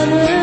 honor.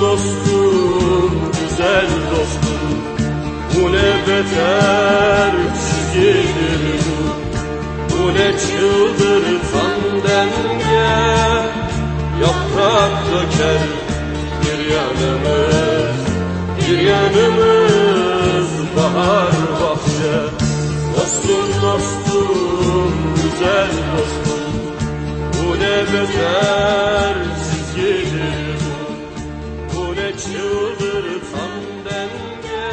Dostum, güzel dostum. Bu ne beter çizgidir bu. Bu ne çıldırtan denge Yaprak döker bir yanımız Bir yanımız bahar bahçe. Dostum dostum, güzel dostum. Bu ne beter çıldırtan denge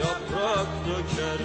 Yaprak döker